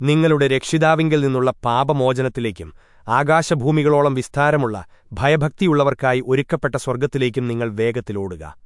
നിങ്ങളുടെ രക്ഷിതാവിങ്കിൽ നിന്നുള്ള പാപമോചനത്തിലേക്കും ആകാശഭൂമികളോളം വിസ്താരമുള്ള ഭയഭക്തിയുള്ളവർക്കായി ഒരുക്കപ്പെട്ട സ്വർഗത്തിലേക്കും നിങ്ങൾ വേഗത്തിലോടുക.